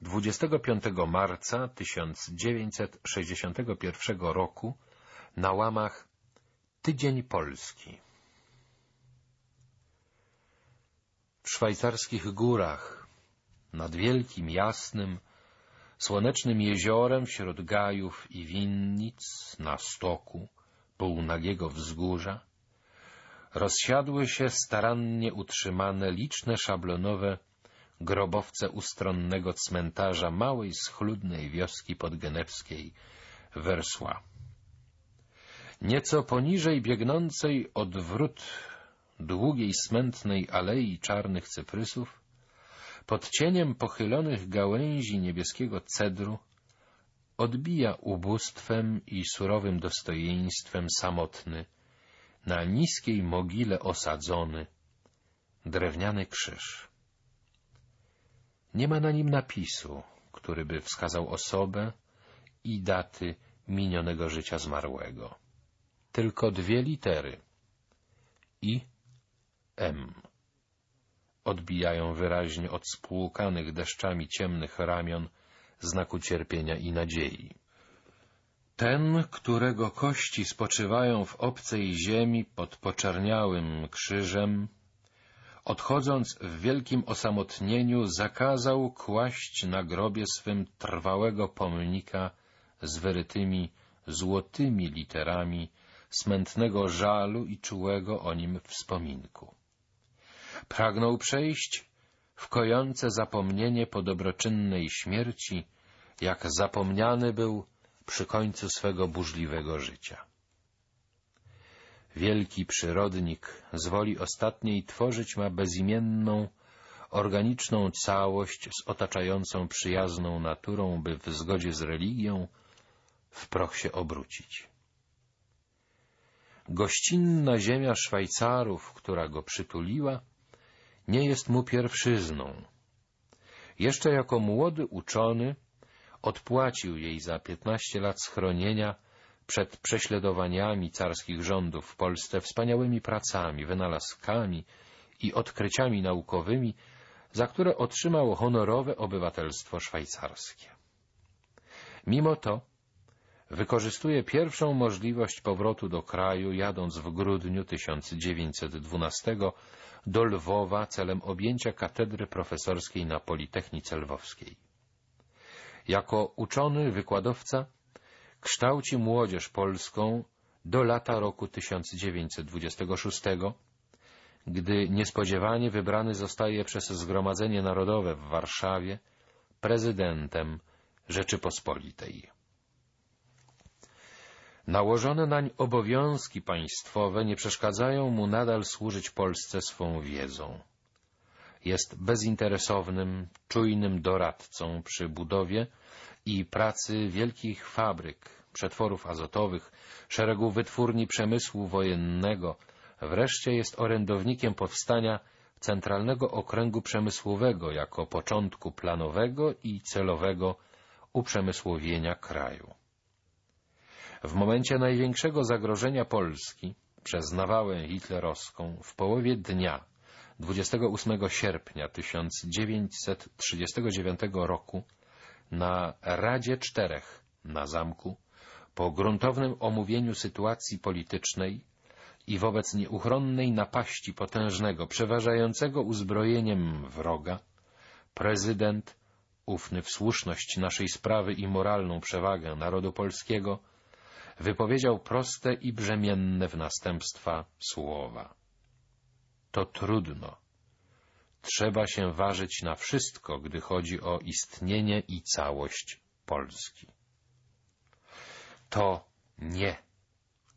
25 marca 1961 roku na łamach Tydzień Polski. W szwajcarskich górach, nad wielkim, jasnym, słonecznym jeziorem wśród gajów i winnic, na stoku, półnagiego wzgórza, rozsiadły się starannie utrzymane liczne szablonowe grobowce ustronnego cmentarza małej, schludnej wioski podgenewskiej Wersła. Nieco poniżej biegnącej od wrót długiej smętnej alei czarnych cyprysów, pod cieniem pochylonych gałęzi niebieskiego cedru, odbija ubóstwem i surowym dostojeństwem samotny, na niskiej mogile osadzony, drewniany krzyż. Nie ma na nim napisu, który by wskazał osobę i daty minionego życia zmarłego. Tylko dwie litery i M odbijają wyraźnie od spłukanych deszczami ciemnych ramion znaku cierpienia i nadziei. Ten, którego kości spoczywają w obcej ziemi pod poczerniałym krzyżem, odchodząc w wielkim osamotnieniu, zakazał kłaść na grobie swym trwałego pomnika z wyrytymi złotymi literami smętnego żalu i czułego o nim wspominku. Pragnął przejść w kojące zapomnienie po dobroczynnej śmierci, jak zapomniany był przy końcu swego burzliwego życia. Wielki przyrodnik z woli ostatniej tworzyć ma bezimienną, organiczną całość z otaczającą przyjazną naturą, by w zgodzie z religią w proch się obrócić. Gościnna ziemia Szwajcarów, która go przytuliła, nie jest mu pierwszyzną. Jeszcze jako młody uczony odpłacił jej za piętnaście lat schronienia przed prześladowaniami carskich rządów w Polsce wspaniałymi pracami, wynalazkami i odkryciami naukowymi, za które otrzymał honorowe obywatelstwo szwajcarskie. Mimo to wykorzystuje pierwszą możliwość powrotu do kraju, jadąc w grudniu 1912 do Lwowa celem objęcia katedry profesorskiej na Politechnice Lwowskiej. Jako uczony wykładowca kształci młodzież polską do lata roku 1926, gdy niespodziewanie wybrany zostaje przez Zgromadzenie Narodowe w Warszawie prezydentem Rzeczypospolitej. Nałożone nań obowiązki państwowe nie przeszkadzają mu nadal służyć Polsce swą wiedzą. Jest bezinteresownym, czujnym doradcą przy budowie i pracy wielkich fabryk, przetworów azotowych, szeregu wytwórni przemysłu wojennego, wreszcie jest orędownikiem powstania Centralnego Okręgu Przemysłowego jako początku planowego i celowego uprzemysłowienia kraju. W momencie największego zagrożenia Polski przez nawałę hitlerowską w połowie dnia 28 sierpnia 1939 roku na Radzie Czterech na zamku po gruntownym omówieniu sytuacji politycznej i wobec nieuchronnej napaści potężnego, przeważającego uzbrojeniem wroga, prezydent, ufny w słuszność naszej sprawy i moralną przewagę narodu polskiego, wypowiedział proste i brzemienne w następstwa słowa. To trudno. Trzeba się ważyć na wszystko, gdy chodzi o istnienie i całość Polski. To nie,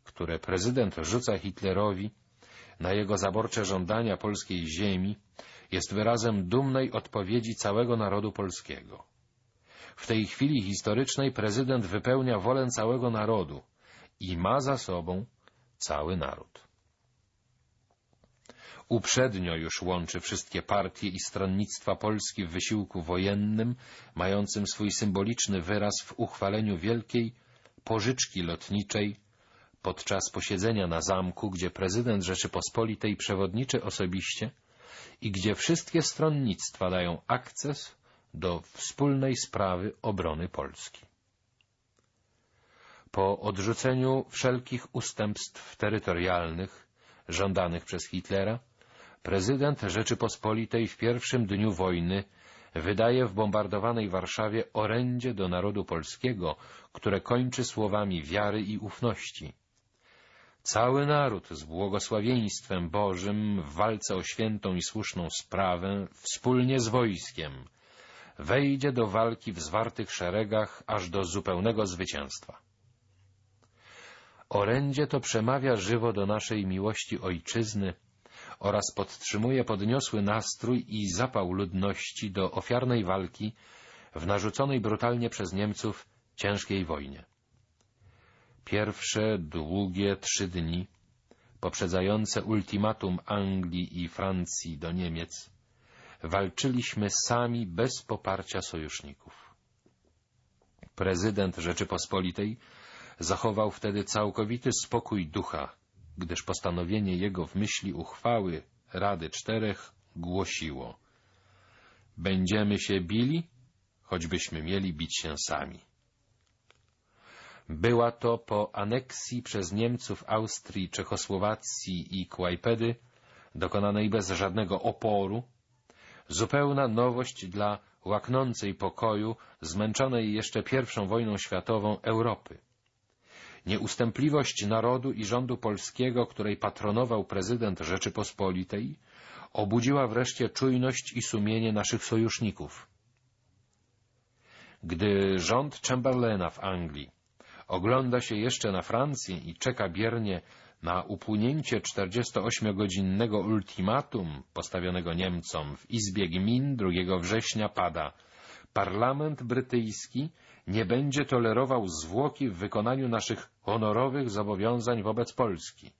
które prezydent rzuca Hitlerowi na jego zaborcze żądania polskiej ziemi, jest wyrazem dumnej odpowiedzi całego narodu polskiego. W tej chwili historycznej prezydent wypełnia wolę całego narodu i ma za sobą cały naród. Uprzednio już łączy wszystkie partie i stronnictwa Polski w wysiłku wojennym, mającym swój symboliczny wyraz w uchwaleniu wielkiej pożyczki lotniczej podczas posiedzenia na zamku, gdzie prezydent Rzeczypospolitej przewodniczy osobiście i gdzie wszystkie stronnictwa dają akces do wspólnej sprawy obrony Polski. Po odrzuceniu wszelkich ustępstw terytorialnych żądanych przez Hitlera, prezydent Rzeczypospolitej w pierwszym dniu wojny wydaje w bombardowanej Warszawie orędzie do narodu polskiego, które kończy słowami wiary i ufności. Cały naród z błogosławieństwem Bożym w walce o świętą i słuszną sprawę, wspólnie z wojskiem, wejdzie do walki w zwartych szeregach aż do zupełnego zwycięstwa. Orędzie to przemawia żywo do naszej miłości ojczyzny oraz podtrzymuje podniosły nastrój i zapał ludności do ofiarnej walki w narzuconej brutalnie przez Niemców ciężkiej wojnie. Pierwsze długie trzy dni, poprzedzające ultimatum Anglii i Francji do Niemiec, walczyliśmy sami bez poparcia sojuszników. Prezydent Rzeczypospolitej zachował wtedy całkowity spokój ducha, gdyż postanowienie jego w myśli uchwały Rady Czterech głosiło Będziemy się bili, choćbyśmy mieli bić się sami. Była to po aneksji przez Niemców Austrii, Czechosłowacji i Kłajpedy, dokonanej bez żadnego oporu, zupełna nowość dla łaknącej pokoju, zmęczonej jeszcze pierwszą wojną światową Europy. Nieustępliwość narodu i rządu polskiego, której patronował prezydent Rzeczypospolitej, obudziła wreszcie czujność i sumienie naszych sojuszników. Gdy rząd Chamberlaina w Anglii ogląda się jeszcze na Francję i czeka biernie na upłynięcie 48-godzinnego ultimatum postawionego Niemcom w Izbie Gmin 2 września pada Parlament brytyjski nie będzie tolerował zwłoki w wykonaniu naszych honorowych zobowiązań wobec Polski.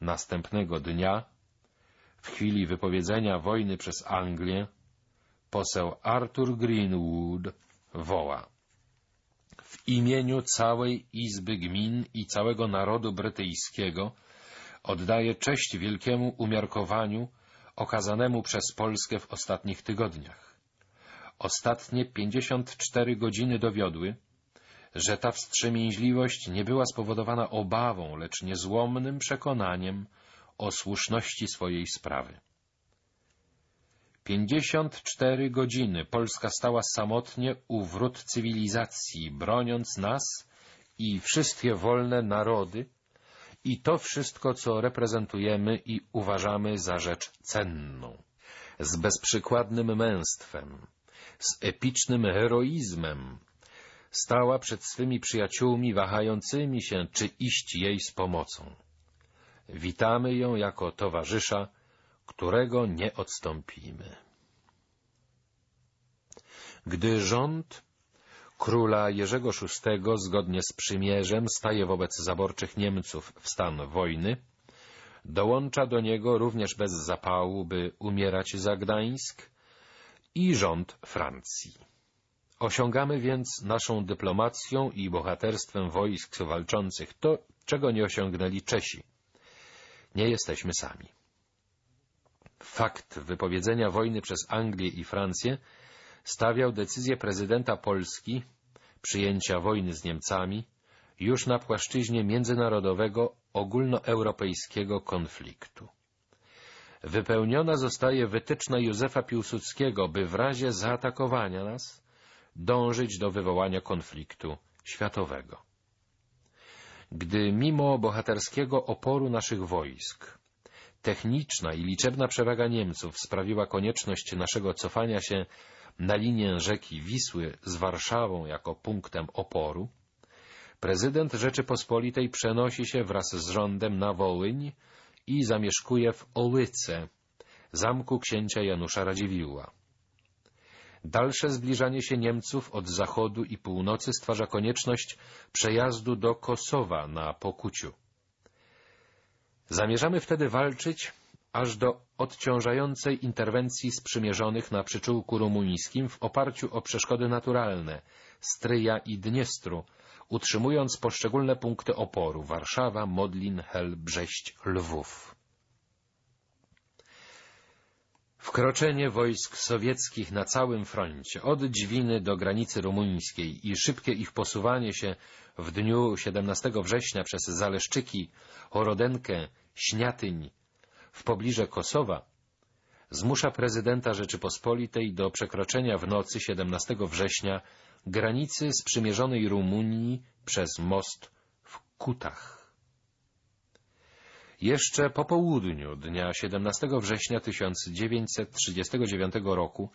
Następnego dnia, w chwili wypowiedzenia wojny przez Anglię, poseł Arthur Greenwood woła w imieniu całej Izby Gmin i całego narodu brytyjskiego oddaję cześć wielkiemu umiarkowaniu okazanemu przez Polskę w ostatnich tygodniach. Ostatnie pięćdziesiąt cztery godziny dowiodły, że ta wstrzemięźliwość nie była spowodowana obawą, lecz niezłomnym przekonaniem o słuszności swojej sprawy. Pięćdziesiąt cztery godziny Polska stała samotnie u wrót cywilizacji, broniąc nas i wszystkie wolne narody i to wszystko, co reprezentujemy i uważamy za rzecz cenną. Z bezprzykładnym męstwem, z epicznym heroizmem stała przed swymi przyjaciółmi wahającymi się, czy iść jej z pomocą. Witamy ją jako towarzysza, którego nie odstąpimy. Gdy rząd króla Jerzego VI zgodnie z przymierzem staje wobec zaborczych Niemców w stan wojny, dołącza do niego również bez zapału, by umierać za Gdańsk i rząd Francji. Osiągamy więc naszą dyplomacją i bohaterstwem wojsk walczących to, czego nie osiągnęli Czesi. Nie jesteśmy sami. Fakt wypowiedzenia wojny przez Anglię i Francję stawiał decyzję prezydenta Polski przyjęcia wojny z Niemcami już na płaszczyźnie międzynarodowego ogólnoeuropejskiego konfliktu. Wypełniona zostaje wytyczna Józefa Piłsudskiego, by w razie zaatakowania nas dążyć do wywołania konfliktu światowego. Gdy mimo bohaterskiego oporu naszych wojsk techniczna i liczebna przewaga Niemców sprawiła konieczność naszego cofania się na linię rzeki Wisły z Warszawą jako punktem oporu, prezydent Rzeczypospolitej przenosi się wraz z rządem na Wołyń i zamieszkuje w Ołyce, zamku księcia Janusza Radziwiłła. Dalsze zbliżanie się Niemców od zachodu i północy stwarza konieczność przejazdu do Kosowa na Pokuciu. Zamierzamy wtedy walczyć aż do odciążającej interwencji sprzymierzonych na przyczółku rumuńskim w oparciu o przeszkody naturalne Stryja i Dniestru, utrzymując poszczególne punkty oporu Warszawa, Modlin, Hel, Brześć, Lwów. Wkroczenie wojsk sowieckich na całym froncie, od Dźwiny do granicy rumuńskiej i szybkie ich posuwanie się w dniu 17 września przez Zaleszczyki, Horodenkę, Śniatyń, w pobliże Kosowa, zmusza prezydenta Rzeczypospolitej do przekroczenia w nocy 17 września granicy sprzymierzonej Rumunii przez most w Kutach. Jeszcze po południu dnia 17 września 1939 roku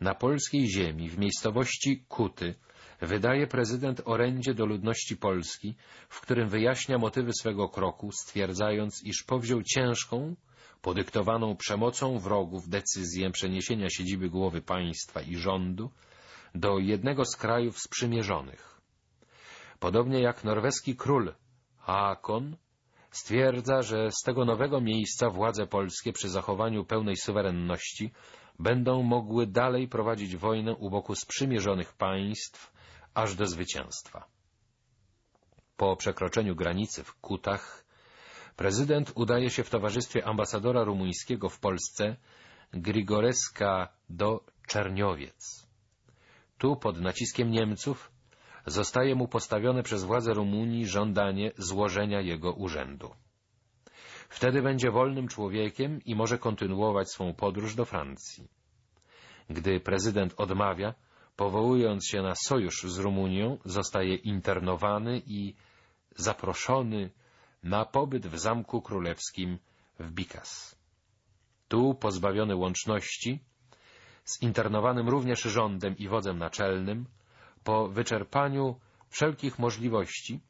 na polskiej ziemi w miejscowości Kuty wydaje prezydent orędzie do ludności Polski, w którym wyjaśnia motywy swego kroku, stwierdzając, iż powziął ciężką, podyktowaną przemocą wrogów decyzję przeniesienia siedziby głowy państwa i rządu do jednego z krajów sprzymierzonych. Podobnie jak norweski król Haakon stwierdza, że z tego nowego miejsca władze polskie przy zachowaniu pełnej suwerenności będą mogły dalej prowadzić wojnę u boku sprzymierzonych państw aż do zwycięstwa. Po przekroczeniu granicy w Kutach prezydent udaje się w towarzystwie ambasadora rumuńskiego w Polsce Grigoreska do Czerniowiec. Tu, pod naciskiem Niemców, zostaje mu postawione przez władze Rumunii żądanie złożenia jego urzędu. Wtedy będzie wolnym człowiekiem i może kontynuować swą podróż do Francji. Gdy prezydent odmawia, powołując się na sojusz z Rumunią, zostaje internowany i zaproszony na pobyt w Zamku Królewskim w Bikas. Tu, pozbawiony łączności, zinternowanym również rządem i wodzem naczelnym, po wyczerpaniu wszelkich możliwości,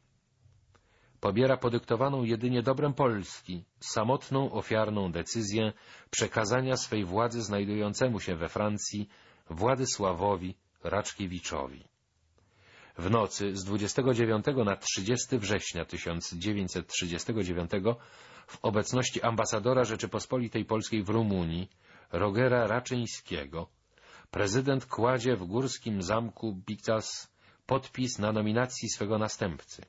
pobiera podyktowaną jedynie dobrem Polski, samotną ofiarną decyzję przekazania swej władzy znajdującemu się we Francji Władysławowi Raczkiewiczowi. W nocy z 29 na 30 września 1939 w obecności ambasadora Rzeczypospolitej Polskiej w Rumunii, Rogera Raczyńskiego, prezydent kładzie w górskim zamku Bicas podpis na nominacji swego następcy.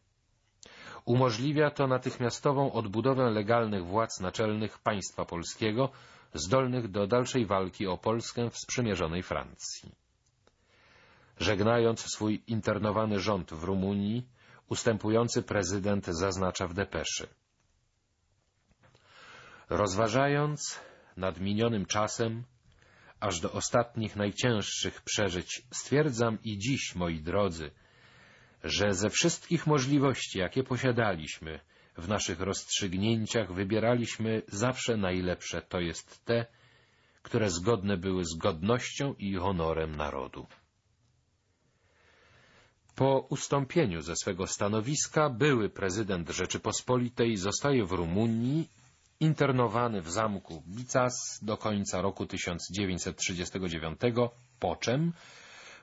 Umożliwia to natychmiastową odbudowę legalnych władz naczelnych państwa polskiego, zdolnych do dalszej walki o Polskę w sprzymierzonej Francji. Żegnając swój internowany rząd w Rumunii, ustępujący prezydent zaznacza w depeszy. Rozważając nad minionym czasem, aż do ostatnich najcięższych przeżyć, stwierdzam i dziś, moi drodzy, że ze wszystkich możliwości, jakie posiadaliśmy, w naszych rozstrzygnięciach wybieraliśmy zawsze najlepsze, to jest te, które zgodne były z godnością i honorem narodu. Po ustąpieniu ze swego stanowiska były prezydent Rzeczypospolitej zostaje w Rumunii, internowany w zamku Bicas do końca roku 1939, po czym,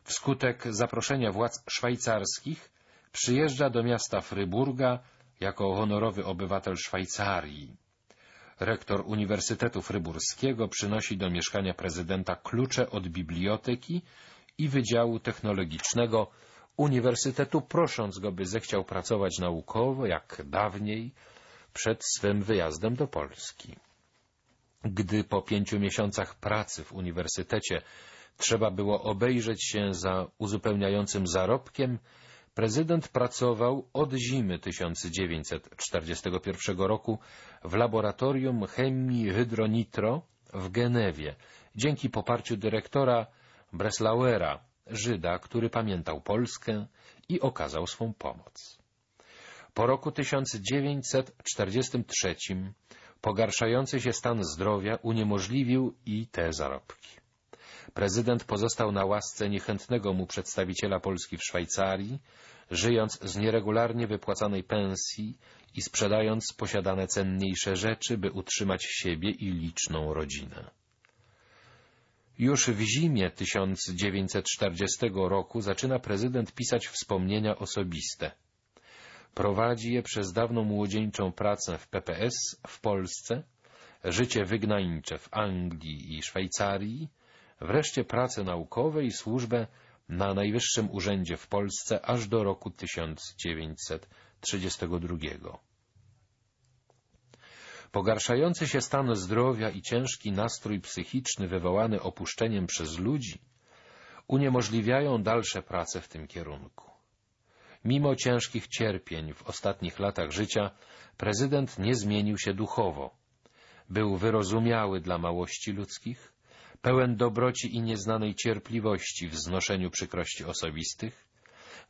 wskutek zaproszenia władz szwajcarskich, przyjeżdża do miasta Fryburga jako honorowy obywatel Szwajcarii. rektor Uniwersytetu Fryburskiego przynosi do mieszkania prezydenta klucze od biblioteki i Wydziału Technologicznego Uniwersytetu, prosząc go, by zechciał pracować naukowo, jak dawniej, przed swym wyjazdem do Polski. Gdy po pięciu miesiącach pracy w uniwersytecie trzeba było obejrzeć się za uzupełniającym zarobkiem, prezydent pracował od zimy 1941 roku w laboratorium chemii hydronitro w Genewie, dzięki poparciu dyrektora Breslauera, Żyda, który pamiętał Polskę i okazał swą pomoc. Po roku 1943 pogarszający się stan zdrowia uniemożliwił i te zarobki. Prezydent pozostał na łasce niechętnego mu przedstawiciela Polski w Szwajcarii, żyjąc z nieregularnie wypłacanej pensji i sprzedając posiadane cenniejsze rzeczy, by utrzymać siebie i liczną rodzinę. Już w zimie 1940 roku zaczyna prezydent pisać wspomnienia osobiste. Prowadzi je przez dawną młodzieńczą pracę w PPS w Polsce, życie wygnańcze w Anglii i Szwajcarii, wreszcie pracę naukowe i służbę na Najwyższym Urzędzie w Polsce aż do roku 1932. Pogarszający się stan zdrowia i ciężki nastrój psychiczny wywołany opuszczeniem przez ludzi uniemożliwiają dalsze prace w tym kierunku. Mimo ciężkich cierpień w ostatnich latach życia prezydent nie zmienił się duchowo. Był wyrozumiały dla małości ludzkich, pełen dobroci i nieznanej cierpliwości w znoszeniu przykrości osobistych,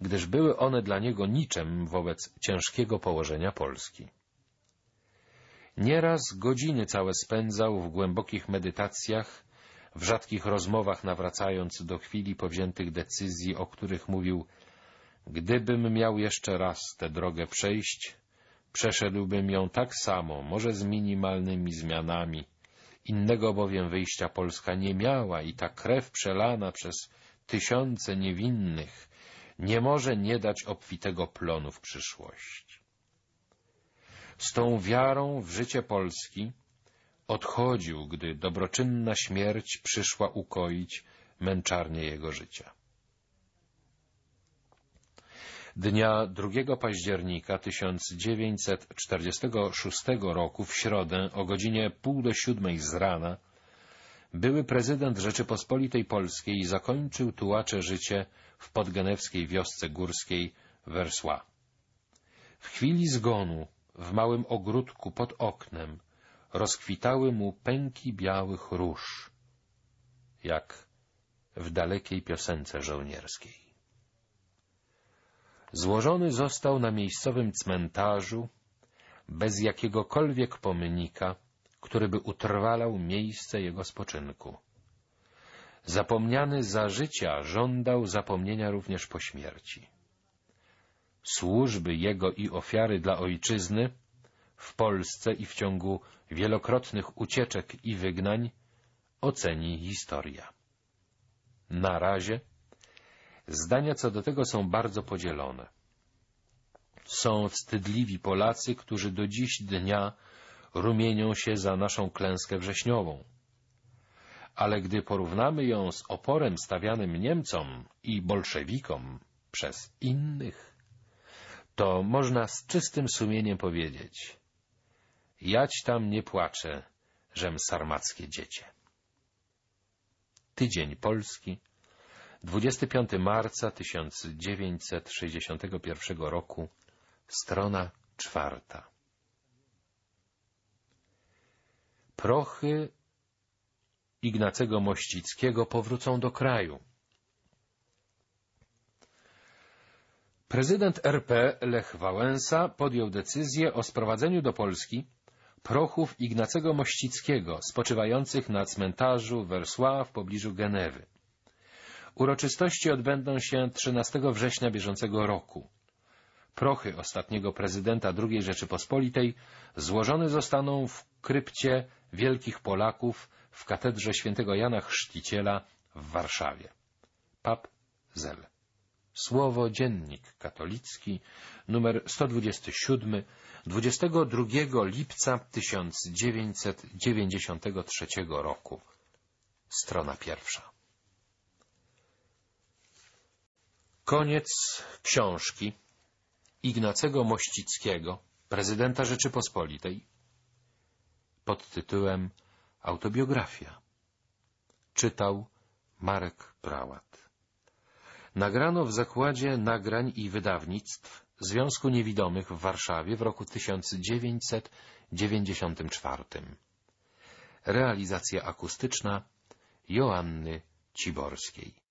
gdyż były one dla niego niczem wobec ciężkiego położenia Polski. Nieraz godziny całe spędzał w głębokich medytacjach, w rzadkich rozmowach nawracając do chwili powziętych decyzji, o których mówił Gdybym miał jeszcze raz tę drogę przejść, przeszedłbym ją tak samo, może z minimalnymi zmianami. Innego bowiem wyjścia Polska nie miała i ta krew przelana przez tysiące niewinnych nie może nie dać obfitego plonu w przyszłość. Z tą wiarą w życie Polski odchodził, gdy dobroczynna śmierć przyszła ukoić męczarnię jego życia. Dnia 2 października 1946 roku w środę o godzinie pół do siódmej z rana były prezydent Rzeczypospolitej Polskiej zakończył tułacze życie w podgenewskiej wiosce górskiej Wersła. W chwili zgonu w małym ogródku pod oknem rozkwitały mu pęki białych róż, jak w dalekiej piosence żołnierskiej. Złożony został na miejscowym cmentarzu, bez jakiegokolwiek pomnika, który by utrwalał miejsce jego spoczynku. Zapomniany za życia żądał zapomnienia również po śmierci. Służby jego i ofiary dla ojczyzny w Polsce i w ciągu wielokrotnych ucieczek i wygnań oceni historia. Na razie Zdania co do tego są bardzo podzielone. Są wstydliwi Polacy, którzy do dziś dnia rumienią się za naszą klęskę wrześniową. Ale gdy porównamy ją z oporem stawianym Niemcom i bolszewikom przez innych, to można z czystym sumieniem powiedzieć Jać tam nie płaczę, żem sarmackie dziecię. Tydzień Polski 25 marca 1961 roku, strona czwarta. Prochy Ignacego Mościckiego powrócą do kraju. Prezydent RP Lech Wałęsa podjął decyzję o sprowadzeniu do Polski prochów Ignacego Mościckiego spoczywających na cmentarzu Wersła w pobliżu Genewy. Uroczystości odbędą się 13 września bieżącego roku. Prochy ostatniego prezydenta II Rzeczypospolitej złożone zostaną w krypcie Wielkich Polaków w katedrze świętego Jana Chrzciciela w Warszawie. Pap Zel Słowo Dziennik Katolicki, numer 127, 22 lipca 1993 roku. Strona pierwsza. Koniec książki Ignacego Mościckiego, prezydenta Rzeczypospolitej, pod tytułem Autobiografia. Czytał Marek Prałat. Nagrano w Zakładzie Nagrań i Wydawnictw Związku Niewidomych w Warszawie w roku 1994. Realizacja akustyczna Joanny Ciborskiej